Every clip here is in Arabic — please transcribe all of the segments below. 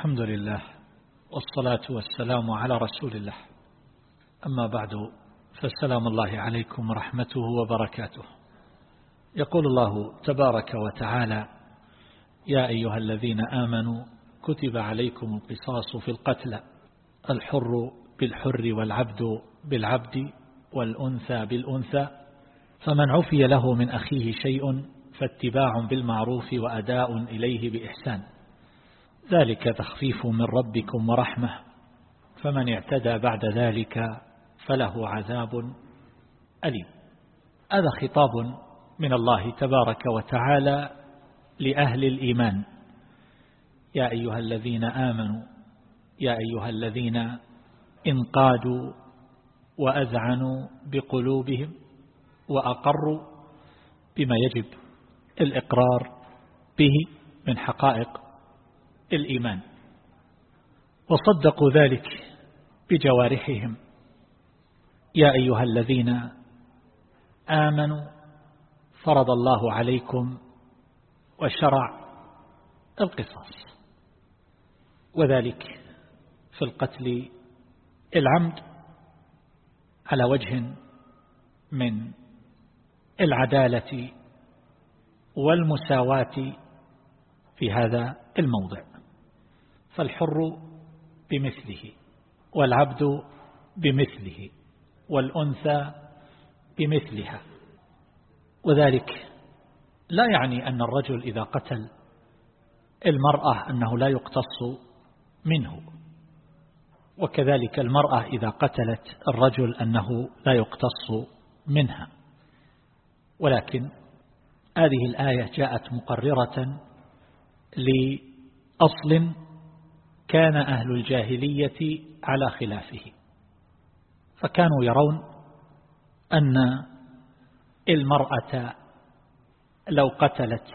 الحمد لله والصلاة والسلام على رسول الله. أما بعد فالسلام الله عليكم ورحمته وبركاته. يقول الله تبارك وتعالى يا أيها الذين آمنوا كتب عليكم القصاص في القتلى الحر بالحر والعبد بالعبد والأنثى بالأنثى فمن عفي له من أخيه شيء فاتباع بالمعروف وأداء إليه بإحسان. ذلك تخفيف من ربكم ورحمة فمن اعتدى بعد ذلك فله عذاب أليم. هذا خطاب من الله تبارك وتعالى لأهل الإيمان. يا أيها الذين آمنوا يا أيها الذين انقادوا وأذعنوا بقلوبهم وأقروا بما يجب الإقرار به من حقائق الإيمان. وصدقوا ذلك بجوارحهم. يا أيها الذين آمنوا فرض الله عليكم وشرع القصاص وذلك في القتل العمد على وجه من العدالة والمساواة في هذا الموضع. فالحر بمثله والعبد بمثله والأنثى بمثلها. وذلك لا يعني أن الرجل إذا قتل المرأة أنه لا يقتص منه. وكذلك المرأة إذا قتلت الرجل أنه لا يقتص منها. ولكن هذه الآية جاءت مقررة لأصل كان أهل الجاهلية على خلافه. فكانوا يرون أن المرأة لو قتلت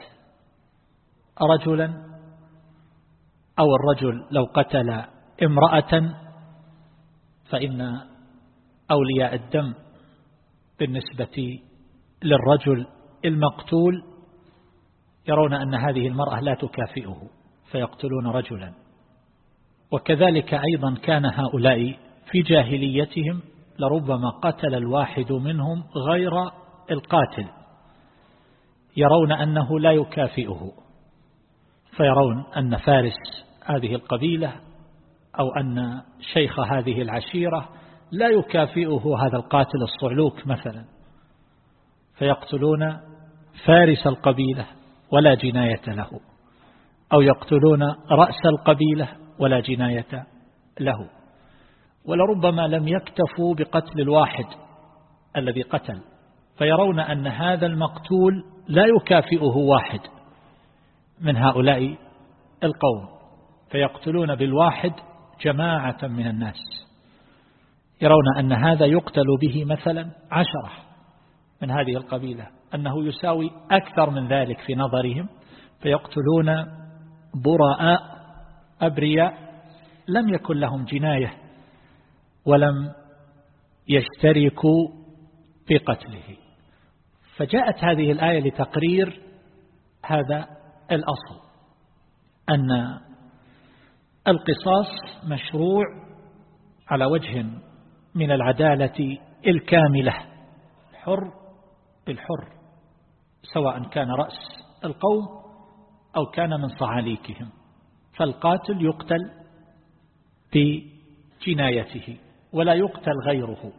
رجلا أو الرجل لو قتل امرأة فإن أولياء الدم بالنسبة للرجل المقتول يرون أن هذه المرأة لا تكافئه فيقتلون رجلا. وكذلك أيضا كان هؤلاء في جاهليتهم لربما قتل الواحد منهم غير القاتل يرون أنه لا يكافئه فيرون أن فارس هذه القبيلة أو أن شيخ هذه العشيرة لا يكافئه هذا القاتل الصعلوك مثلا فيقتلون فارس القبيلة ولا جناية له أو يقتلون رأس القبيلة ولا جناية له. ولربما لم يكتفوا بقتل الواحد الذي قتل. فيرون أن هذا المقتول لا يكافئه واحد من هؤلاء القوم. فيقتلون بالواحد جماعة من الناس. يرون أن هذا يقتل به مثلا عشرة من هذه القبيلة. أنه يساوي أكثر من ذلك في نظرهم. فيقتلون براء أبرياء لم يكن لهم جناية ولم يشتركوا في قتله فجاءت هذه الآية لتقرير هذا الأصل أن القصاص مشروع على وجه من العدالة الكاملة حر بالحر سواء كان رأس القوم أو كان من صعاليكهم. فالقاتل يقتل بجنايته ولا يقتل غيره.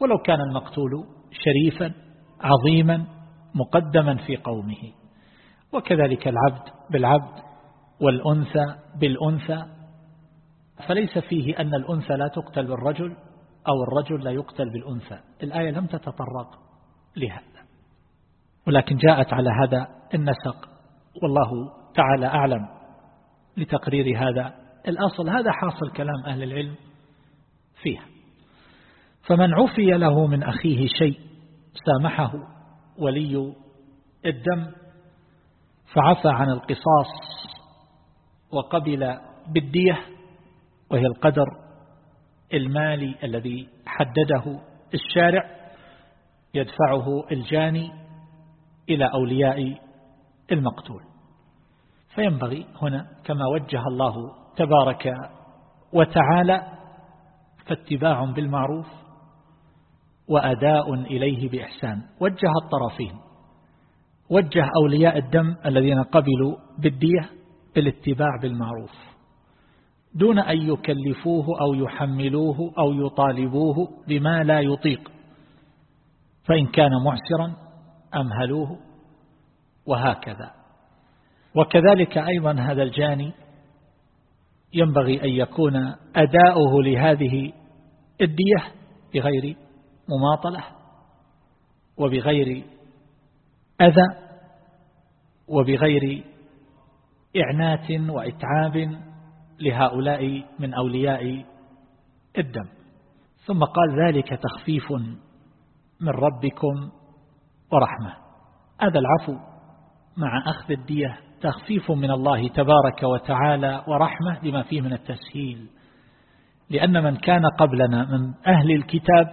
ولو كان المقتول شريفا عظيما مقدما في قومه. وكذلك العبد بالعبد والأنثى بالأنثى. فليس فيه أن الأنثى لا تقتل بالرجل أو الرجل لا يقتل بالأنثى. الآية لم تتطرق لهذا. ولكن جاءت على هذا النسق والله تعالى أعلم. لتقرير هذا الأصل. هذا حاصل كلام أهل العلم فيها. فمن عفي له من أخيه شيء سامحه ولي الدم فعفى عن القصاص وقبل بالدية وهي القدر المالي الذي حدده الشارع يدفعه الجاني إلى أولياء المقتول. فينبغي هنا كما وجه الله تبارك وتعالى فاتباع بالمعروف وأداء إليه بإحسان. وجه الطرفين. وجه أولياء الدم الذين قبلوا بالدية بالاتباع بالمعروف. دون أن يكلفوه أو يحملوه أو يطالبوه بما لا يطيق. فإن كان معسرا أمهلوه. وهكذا. وكذلك أيضا هذا الجاني ينبغي أن يكون أداؤه لهذه الدية بغير مماطلة وبغير أذى وبغير إعنات وإتعاب لهؤلاء من أولياء الدم. ثم قال ذلك تخفيف من ربكم ورحمة. هذا العفو مع أخذ الدية تخفيف من الله تبارك وتعالى ورحمة لما فيه من التسهيل. لأن من كان قبلنا من أهل الكتاب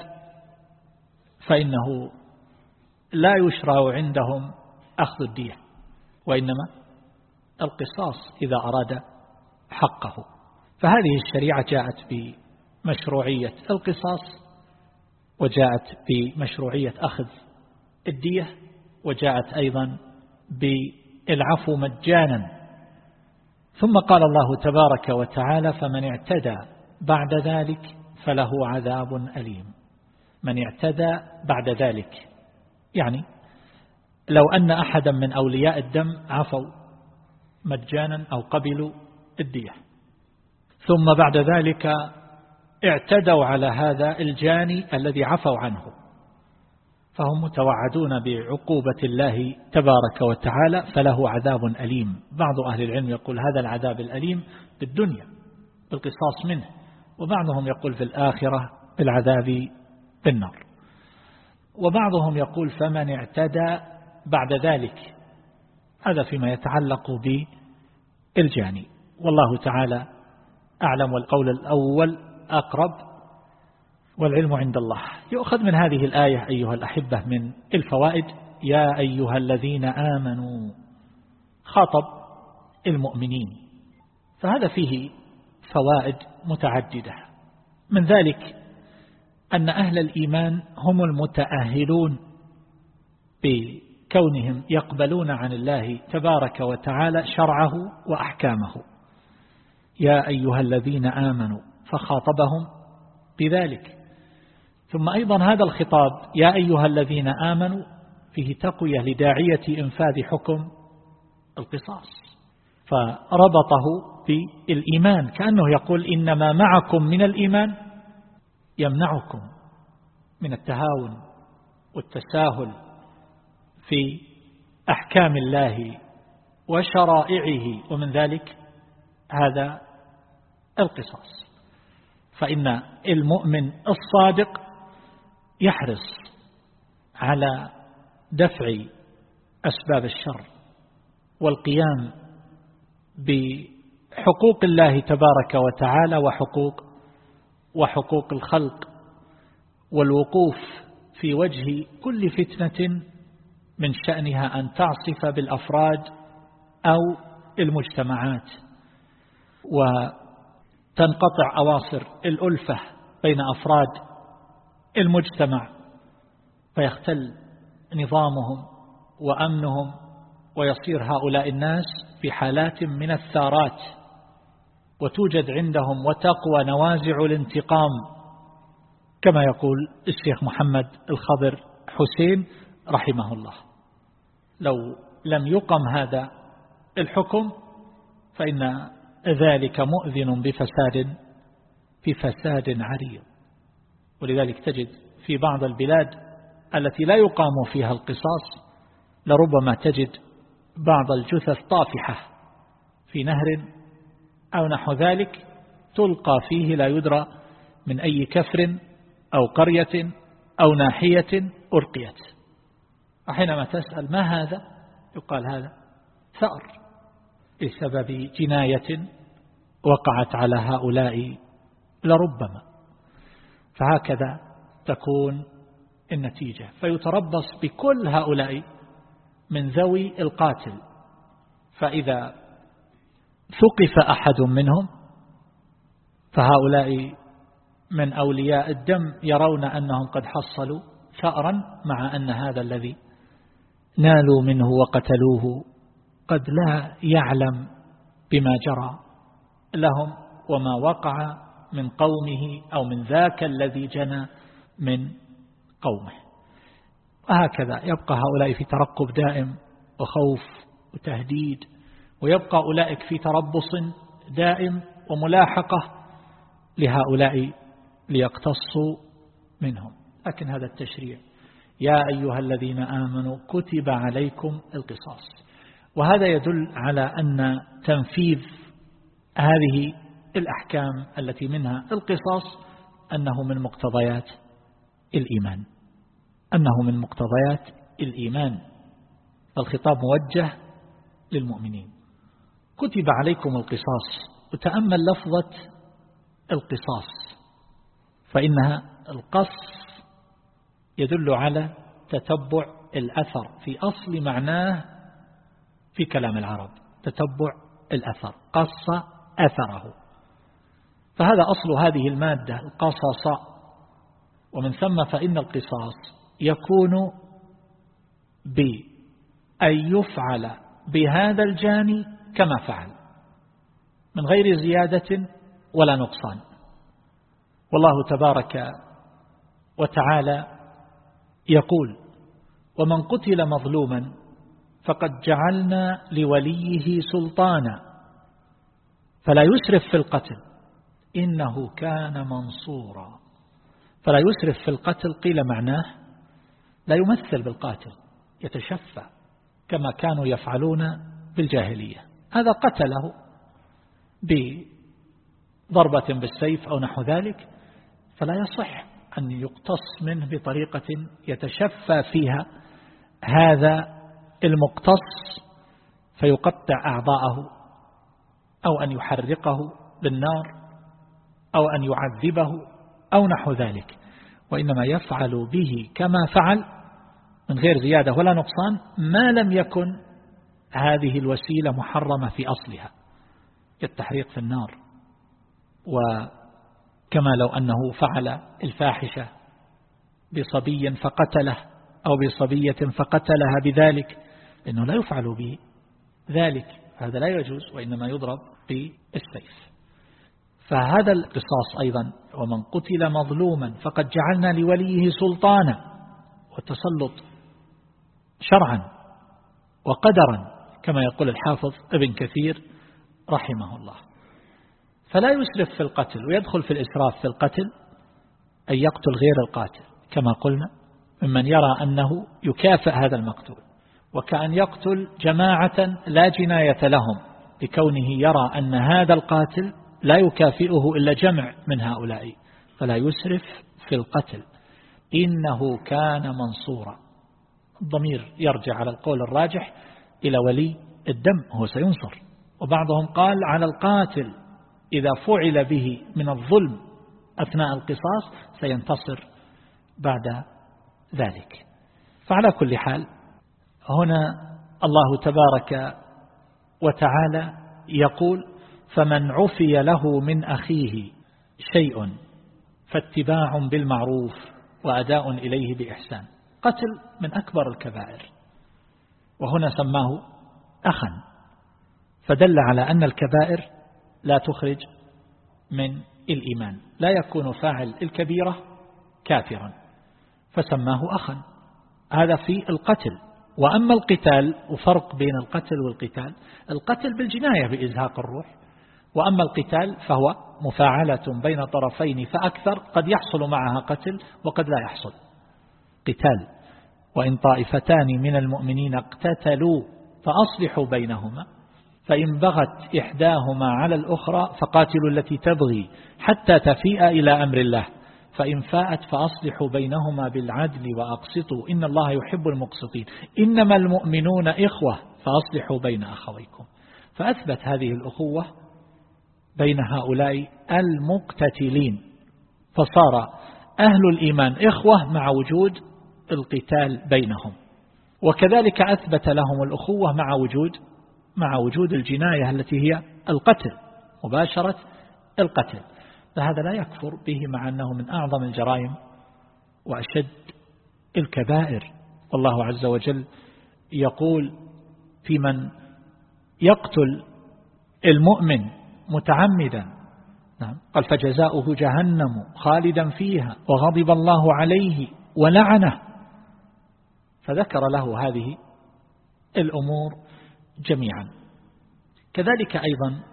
فإنه لا يشرع عندهم أخذ الدية وإنما القصاص إذا أراد حقه. فهذه الشريعة جاءت بمشروعية القصاص وجاءت بمشروعية أخذ الدية وجاءت أيضا بالعفو مجانا. ثم قال الله تبارك وتعالى فمن اعتدى بعد ذلك فله عذاب أليم. من اعتدى بعد ذلك. يعني لو أن أحدا من أولياء الدم عفوا مجانا أو قبلوا الدية. ثم بعد ذلك اعتدوا على هذا الجاني الذي عفوا عنه. فهم متوعدون بعقوبة الله تبارك وتعالى فله عذاب أليم. بعض أهل العلم يقول هذا العذاب الأليم بالدنيا بالقصاص منه وبعضهم يقول في الآخرة بالعذاب بالنار. وبعضهم يقول فمن اعتدى بعد ذلك هذا فيما يتعلق بالجاني. والله تعالى أعلم والقول الأول أقرب والعلم عند الله. يؤخذ من هذه الآية أيها الأحبة من الفوائد يا أيها الذين آمنوا خاطب المؤمنين. فهذا فيه فوائد متعددة. من ذلك أن أهل الإيمان هم المتأهلون بكونهم يقبلون عن الله تبارك وتعالى شرعه وأحكامه. يا أيها الذين آمنوا فخاطبهم بذلك. ثم أيضا هذا الخطاب يا أيها الذين آمنوا فيه تقوية لداعية إنفاذ حكم القصاص. فربطه بالإيمان كأنه يقول إنما معكم من الإيمان يمنعكم من التهاون والتساهل في أحكام الله وشرائعه ومن ذلك هذا القصاص. فإن المؤمن الصادق يحرص على دفع أسباب الشر والقيام بحقوق الله تبارك وتعالى وحقوق وحقوق الخلق والوقوف في وجه كل فتنة من شأنها أن تعصف بالأفراد أو المجتمعات وتنقطع أواصر الألفة بين أفراد المجتمع فيختل نظامهم وأمنهم ويصير هؤلاء الناس في حالات من الثارات وتوجد عندهم وتقوى نوازع الانتقام كما يقول الشيخ محمد الخضر حسين رحمه الله. لو لم يقم هذا الحكم فإن ذلك مؤذن بفساد في فساد عريض. ولذلك تجد في بعض البلاد التي لا يقام فيها القصاص لربما تجد بعض الجثث طافحة في نهر أو نحو ذلك تلقى فيه لا يدرى من أي كفر أو قرية أو ناحية أرقيت. وحينما تسأل ما هذا؟ يقال هذا ثأر بسبب جناية وقعت على هؤلاء لربما فهكذا تكون النتيجة. فيتربص بكل هؤلاء من ذوي القاتل. فإذا ثقف أحد منهم فهؤلاء من أولياء الدم يرون أنهم قد حصلوا ثأرا مع أن هذا الذي نالوا منه وقتلوه قد لا يعلم بما جرى لهم وما وقع من قومه أو من ذاك الذي جنى من قومه. وهكذا يبقى هؤلاء في ترقب دائم وخوف وتهديد ويبقى أولئك في تربص دائم وملاحقة لهؤلاء ليقتصوا منهم. لكن هذا التشريع يا أيها الذين آمنوا كتب عليكم القصاص. وهذا يدل على أن تنفيذ هذه الأحكام التي منها القصاص أنه من مقتضيات الإيمان. أنه من مقتضيات الإيمان. الخطاب موجه للمؤمنين. كتب عليكم القصاص وتأمل لفظة القصاص فإنها القص يدل على تتبع الأثر في أصل معناه في كلام العرب. تتبع الأثر قص أثره. فهذا أصل هذه المادة القصص. ومن ثم فإن القصاص يكون بأن يفعل بهذا الجاني كما فعل. من غير زيادة ولا نقصان. والله تبارك وتعالى يقول ومن قتل مظلوما فقد جعلنا لوليه سلطانا. فلا يسرف في القتل. إنه كان منصورا. فلا يسرف في القتل قيل معناه لا يمثل بالقاتل يتشفى كما كانوا يفعلون بالجاهلية. هذا قتله بضربة بالسيف أو نحو ذلك فلا يصح أن يقتص منه بطريقة يتشفى فيها هذا المقتص فيقطع أعضاءه أو أن يحرقه بالنار. أو أن يعذبه أو نحو ذلك. وإنما يفعل به كما فعل من غير زيادة ولا نقصان ما لم يكن هذه الوسيلة محرمة في أصلها. كالتحريق في النار. وكما لو أنه فعل الفاحشة بصبي فقتله أو بصبية فقتلها بذلك إنه لا يفعل به ذلك هذا لا يجوز وإنما يضرب بالسيف. فهذا القصاص أيضا ومن قتل مظلوما فقد جعلنا لوليه سلطانا والتسلط شرعا وقدرا كما يقول الحافظ ابن كثير رحمه الله. فلا يسرف في القتل ويدخل في الإسراف في القتل أن يقتل غير القاتل كما قلنا ممن يرى أنه يكافئ هذا المقتول وكأن يقتل جماعة لا جناية لهم لكونه يرى أن هذا القاتل لا يكافئه إلا جمع من هؤلاء. فلا يسرف في القتل. إنه كان منصورا. الضمير يرجع على القول الراجح إلى ولي الدم هو سينصر. وبعضهم قال على القاتل إذا فعل به من الظلم أثناء القصاص سينتصر بعد ذلك. فعلى كل حال هنا الله تبارك وتعالى يقول فمن عفي له من أخيه شيء فاتباع بالمعروف وأداء إليه بإحسان. قتل من أكبر الكبائر. وهنا سماه أخا. فدل على أن الكبائر لا تخرج من الإيمان. لا يكون فاعل الكبيرة كافرا. فسماه أخا. هذا في القتل. وأما القتال وفرق بين القتل والقتال القتل بالجناية بإزهاق الروح. وأما القتال فهو مفاعلة بين طرفين فأكثر قد يحصل معها قتل وقد لا يحصل. قتال. وإن طائفتان من المؤمنين اقتتلوا فأصلحوا بينهما فإن بغت إحداهما على الأخرى فقاتلوا التي تبغي حتى تفيء إلى أمر الله. فإن فاءت فأصلحوا بينهما بالعدل وأقسطوا. إن الله يحب المقسطين. إنما المؤمنون إخوة فأصلحوا بين أخويكم. فأثبت هذه الأخوة بين هؤلاء المقتتلين. فصار أهل الإيمان إخوة مع وجود القتال بينهم. وكذلك أثبت لهم الأخوة مع وجود مع وجود الجناية التي هي القتل مباشرة القتل. فهذا لا يكفر به مع أنه من أعظم الجرائم وأشد الكبائر. والله عز وجل يقول في من يقتل المؤمن متعمدا. نعم. قال فجزاؤه جهنم خالدا فيها وغضب الله عليه ولعنه. فذكر له هذه الأمور جميعا. كذلك أيضا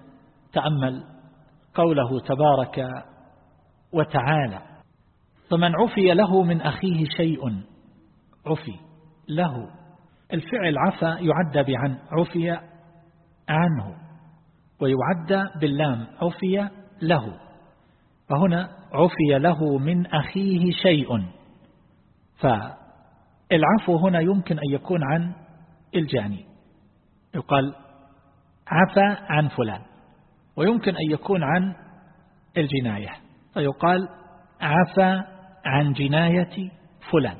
تأمل قوله تبارك وتعالى فمن عفي له من أخيه شيء عفي له. الفعل عفى يعد بعن عفي عنه. ويعد باللام عفي له. فهنا عفي له من أخيه شيء. فالعفو هنا يمكن أن يكون عن الجاني. يقال عفى عن فلان ويمكن أن يكون عن الجناية. فيقال عفى عن جناية فلان.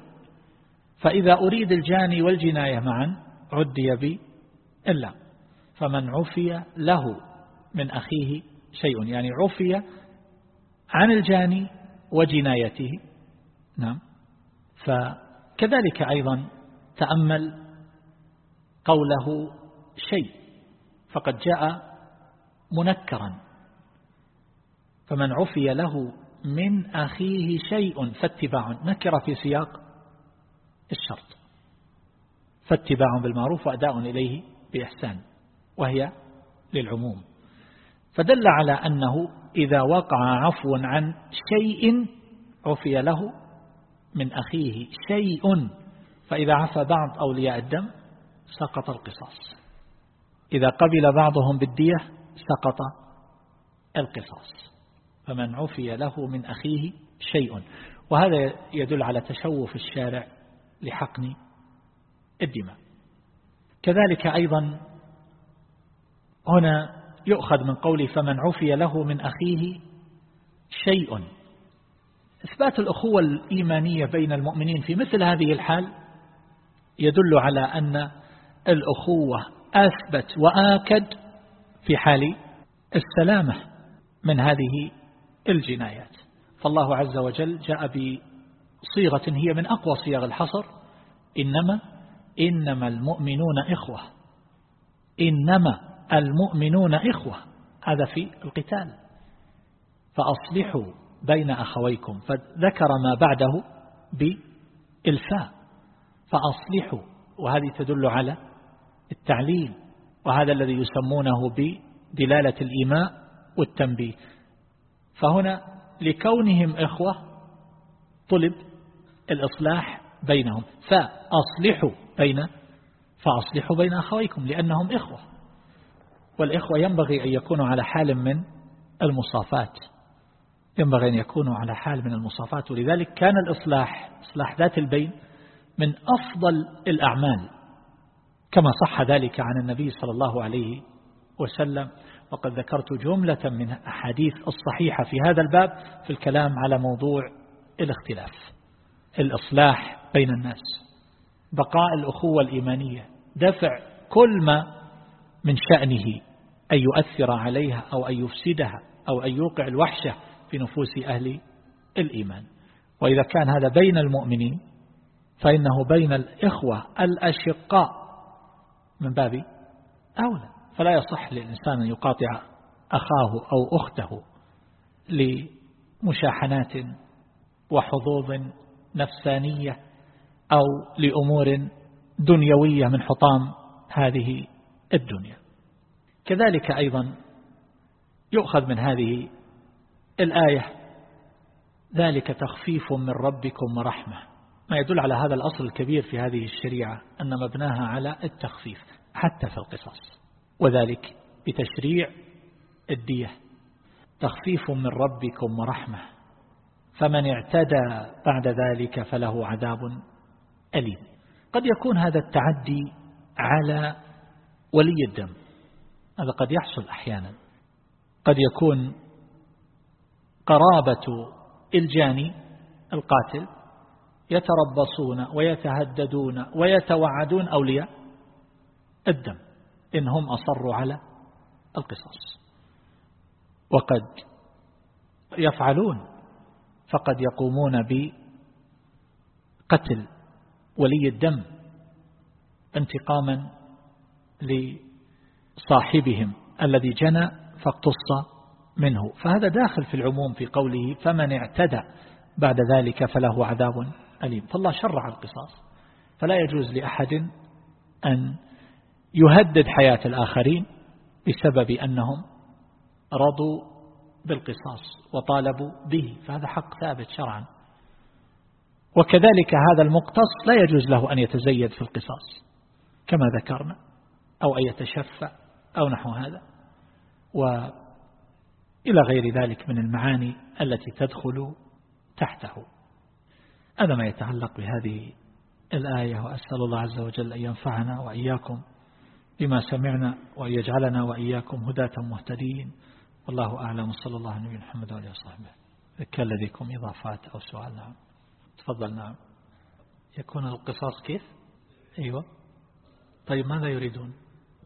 فإذا أريد الجاني والجناية معا عدي بي إلا فمن عفي له. من أخيه شيء يعني عفي عن الجاني وجنايته. نعم. فكذلك أيضا تأمل قوله شيء فقد جاء منكرا. فمن عفي له من أخيه شيء فاتباع نكر في سياق الشرط. فاتباع بالمعروف وأداء إليه بإحسان وهي للعموم. فدل على أنه إذا وقع عفو عن شيء عفي له من أخيه شيء فإذا عفى بعض أولياء الدم سقط القصاص. إذا قبل بعضهم بالدية سقط القصاص. فمن عفي له من أخيه شيء. وهذا يدل على تشوف الشارع لحقن الدماء. كذلك أيضا هنا يؤخذ من قول فمن عفي له من أخيه شيء. إثبات الأخوة الإيمانية بين المؤمنين في مثل هذه الحال يدل على أن الأخوة أثبت وآكد في حال السلامة من هذه الجنايات. فالله عز وجل جاء بصيغة هي من أقوى صيغ الحصر إنما إنما المؤمنون إخوة. إنما المؤمنون إخوة. هذا في القتال. فأصلحوا بين أخويكم. فذكر ما بعده بإلفاء. فأصلحوا. وهذه تدل على التعليل. وهذا الذي يسمونه بدلالة الإيماء والتنبيه. فهنا لكونهم إخوة طلب الإصلاح بينهم. فأصلحوا بين فأصلحوا بين أخويكم لأنهم إخوة. والإخوة ينبغي أن يكونوا على حال من المصافات. ينبغي أن يكونوا على حال من المصافات. ولذلك كان الإصلاح إصلاح ذات البين من أفضل الأعمال. كما صح ذلك عن النبي صلى الله عليه وسلم. وقد ذكرت جملة من أحاديث الصحيحة في هذا الباب في الكلام على موضوع الاختلاف الإصلاح بين الناس بقاء الأخوة الإيمانية دفع كل ما من شأنه. أن يؤثر عليها أو أن يفسدها أو أن يوقع الوحشة في نفوس أهل الإيمان. وإذا كان هذا بين المؤمنين فإنه بين الإخوة الأشقاء من باب أولى. فلا يصح للإنسان أن يقاطع أخاه أو أخته لمشاحنات وحظوظ نفسانية أو لأمور دنيوية من حطام هذه الدنيا. كذلك أيضا يؤخذ من هذه الآية ذلك تخفيف من ربكم ورحمة ما يدل على هذا الأصل الكبير في هذه الشريعة أن مبناها على التخفيف حتى في القصص وذلك بتشريع الدية. تخفيف من ربكم ورحمة فمن اعتدى بعد ذلك فله عذاب أليم. قد يكون هذا التعدي على ولي الدم هذا قد يحصل أحيانا. قد يكون قرابة الجاني القاتل يتربصون ويتهددون ويتوعدون أولياء الدم إن هم أصروا على القصاص. وقد يفعلون فقد يقومون بقتل ولي الدم انتقاما لصاحبهم الذي جنى فاقتص منه. فهذا داخل في العموم في قوله فمن اعتدى بعد ذلك فله عذاب أليم. فالله شرع القصاص. فلا يجوز لأحد أن يهدد حياة الآخرين بسبب أنهم رضوا بالقصاص وطالبوا به. فهذا حق ثابت شرعا. وكذلك هذا المقتص لا يجوز له أن يتزيد في القصاص كما ذكرنا أو أن يتشفع أو نحو هذا. وإلى غير ذلك من المعاني التي تدخل تحته. هذا ما يتعلق بهذه الآية وأسأل الله عز وجل أن ينفعنا وإياكم بما سمعنا وأن يجعلنا وإياكم هداة مهتدين. والله أعلم. صلى الله عليه محمد وعليه وصحبه. كان لديكم إضافات أو سؤال نعم. تفضل نعم. يكون القصاص كيف؟ أيوة. طيب ماذا يريدون؟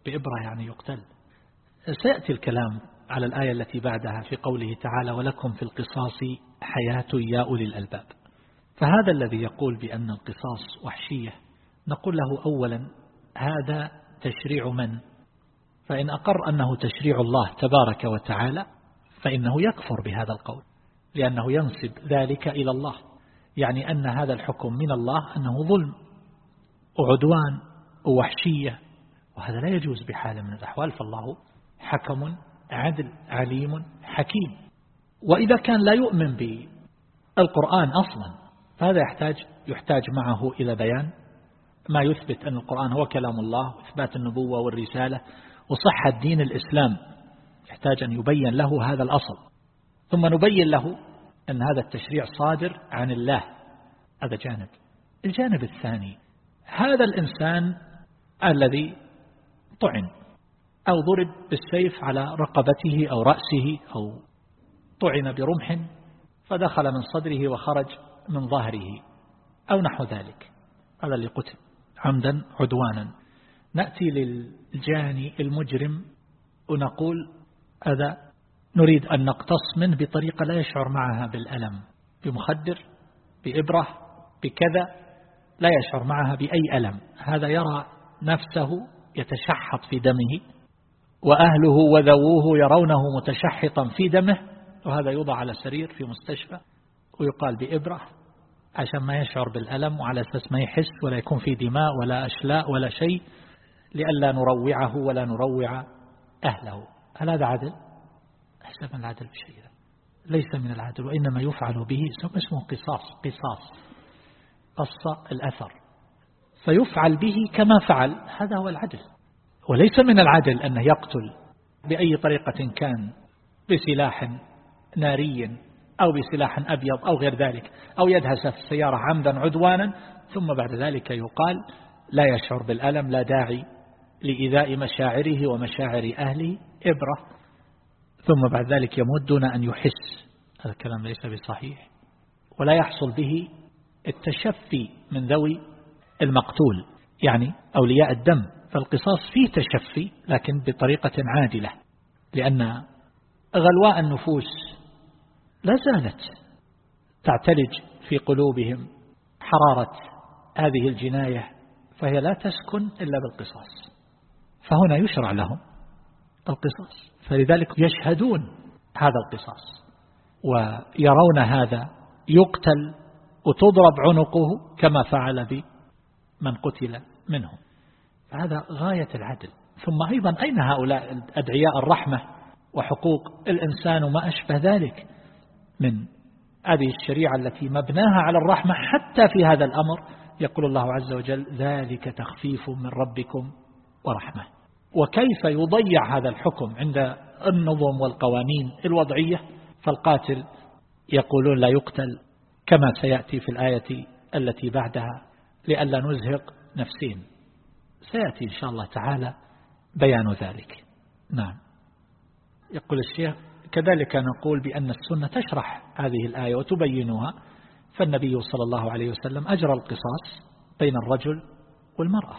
بإبرة يعني يقتل. سيأتي الكلام على الآية التي بعدها في قوله تعالى ولكم في القصاص حياة يا أولي الألباب. فهذا الذي يقول بأن القصاص وحشية نقول له أولا هذا تشريع من؟ فإن أقر أنه تشريع الله تبارك وتعالى فإنه يكفر بهذا القول لأنه ينسب ذلك إلى الله. يعني أن هذا الحكم من الله أنه ظلم وعدوان ووحشية وهذا لا يجوز بحال من الأحوال فالله حكم عدل عليم حكيم. وإذا كان لا يؤمن بالقرآن أصلا فهذا يحتاج يحتاج معه إلى بيان. ما يثبت أن القرآن هو كلام الله وإثبات النبوة والرسالة وصحة دين الإسلام. يحتاج أن يبين له هذا الأصل. ثم نبين له أن هذا التشريع صادر عن الله. هذا جانب. الجانب الثاني هذا الإنسان الذي طعن أو ضرب بالسيف على رقبته أو رأسه أو طعن برمح فدخل من صدره وخرج من ظهره أو نحو ذلك. هذا اللي قتل عمدا عدوانا. نأتي للجاني المجرم ونقول هذا نريد أن نقتص منه بطريقة لا يشعر معها بالألم بمخدر بإبرة بكذا لا يشعر معها بأي ألم. هذا يرى نفسه يتشحط في دمه وأهله وذووه يرونه متشحطا في دمه وهذا يوضع على سرير في مستشفى ويقال بإبرة عشان ما يشعر بالألم وعلى أساس ما يحس ولا يكون في دماء ولا أشلاء ولا شيء لئلا نروعه ولا نروع أهله. هل هذا عدل؟ من العدل بشيء. ليس من العدل وإنما يفعل به اسمه قصاص قصاص قص الأثر. فيفعل به كما فعل. هذا هو العدل. وليس من العدل أنه يقتل بأي طريقة كان بسلاح ناري أو بسلاح أبيض أو غير ذلك أو يدهس في السيارة عمدا عدوانا ثم بعد ذلك يقال لا يشعر بالألم لا داعي لإذاء مشاعره ومشاعر أهله إبرة. ثم بعد ذلك يموت دون أن يحس. هذا الكلام ليس بصحيح. ولا يحصل به التشفي من ذوي المقتول يعني أولياء الدم فالقصاص فيه تشفي لكن بطريقة عادلة لأن غلواء النفوس لا زالت تعتلج في قلوبهم حرارة هذه الجناية فهي لا تسكن إلا بالقصاص فهنا يشرع لهم القصاص فلذلك يشهدون هذا القصاص ويرون هذا يقتل وتضرب عنقه كما فعل بمن قتل منهم. فهذا غاية العدل. ثم أيضا أين هؤلاء أدعياء الرحمة وحقوق الإنسان وما أشبه ذلك من هذه الشريعة التي مبناها على الرحمة حتى في هذا الأمر؟ يقول الله عز وجل ذلك تخفيف من ربكم ورحمة. وكيف يضيع هذا الحكم عند النظم والقوانين الوضعية؟ فالقاتل يقولون لا يقتل كما سيأتي في الآية التي بعدها. لئلا نزهق نفسين. سيأتي إن شاء الله تعالى بيان ذلك. نعم. يقول الشيخ كذلك نقول بأن السنة تشرح هذه الآية وتبينها فالنبي صلى الله عليه وسلم أجرى القصاص بين الرجل والمرأة.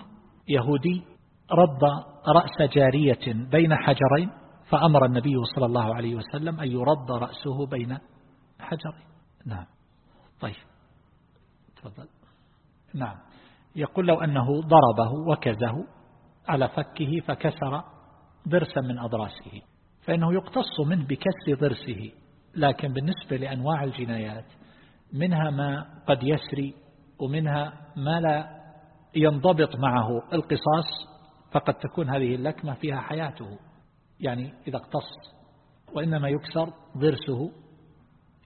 يهودي رد رأس جارية بين حجرين فأمر النبي صلى الله عليه وسلم أن يرد رأسه بين حجرين. نعم. طيب. تفضل. نعم. يقول لو أنه ضربه وكزه على فكه فكسر ضرسا من أضراسه فإنه يقتص منه بكسر ضرسه لكن بالنسبة لأنواع الجنايات منها ما قد يسري ومنها ما لا ينضبط معه القصاص فقد تكون هذه اللكمة فيها حياته. يعني إذا اقتص وإنما يكسر ضرسه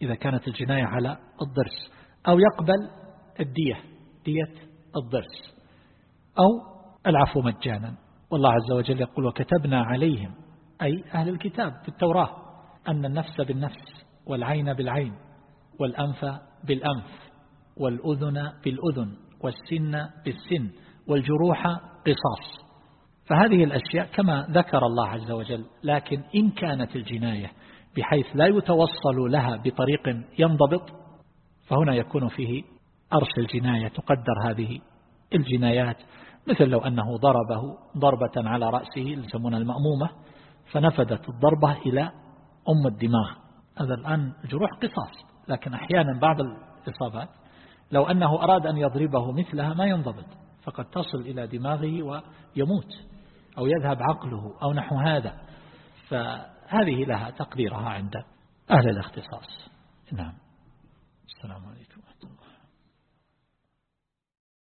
إذا كانت الجناية على الضرس أو يقبل الدية. دية الضرس أو العفو مجانا. والله عز وجل يقول وكتبنا عليهم أي أهل الكتاب في التوراة أن النفس بالنفس والعين بالعين والأنف بالأنف والأذن بالأذن والسن بالسن والجروح قصاص. فهذه الأشياء كما ذكر الله عز وجل لكن إن كانت الجناية بحيث لا يتوصل لها بطريق ينضبط فهنا يكون فيه أرش الجناية تقدر هذه الجنايات مثل لو أنه ضربه ضربة على رأسه يسمونها المأمومة فنفدت الضربة إلى أم الدماغ. هذا الآن جروح قصاص لكن أحيانا بعض الإصابات لو أنه أراد أن يضربه مثلها ما ينضبط فقد تصل إلى دماغه ويموت أو يذهب عقله أو نحو هذا. فهذه لها تقديرها عند أهل الاختصاص. نعم. السلام عليكم.